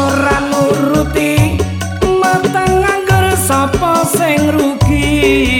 orang nuruti mateng anggere sapa sing rugi?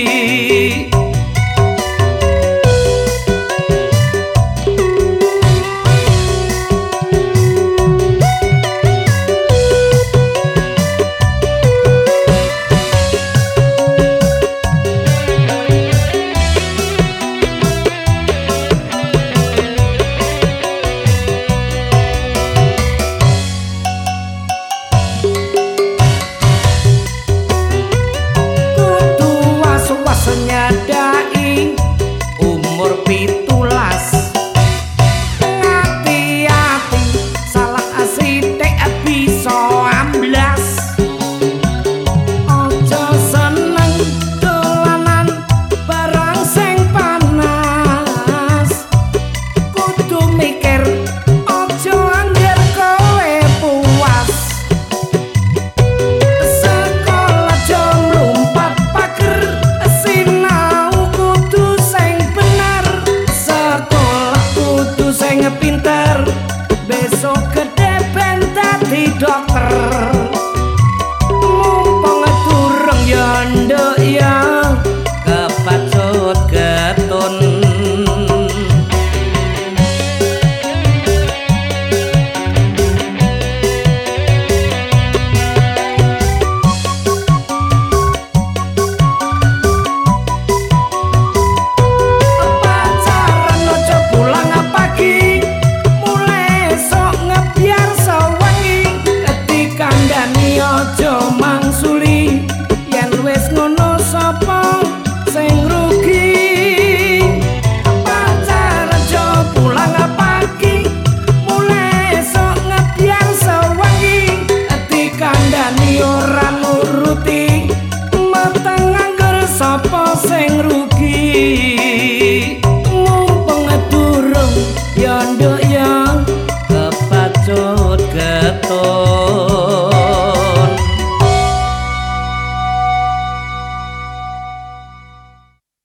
pintar. see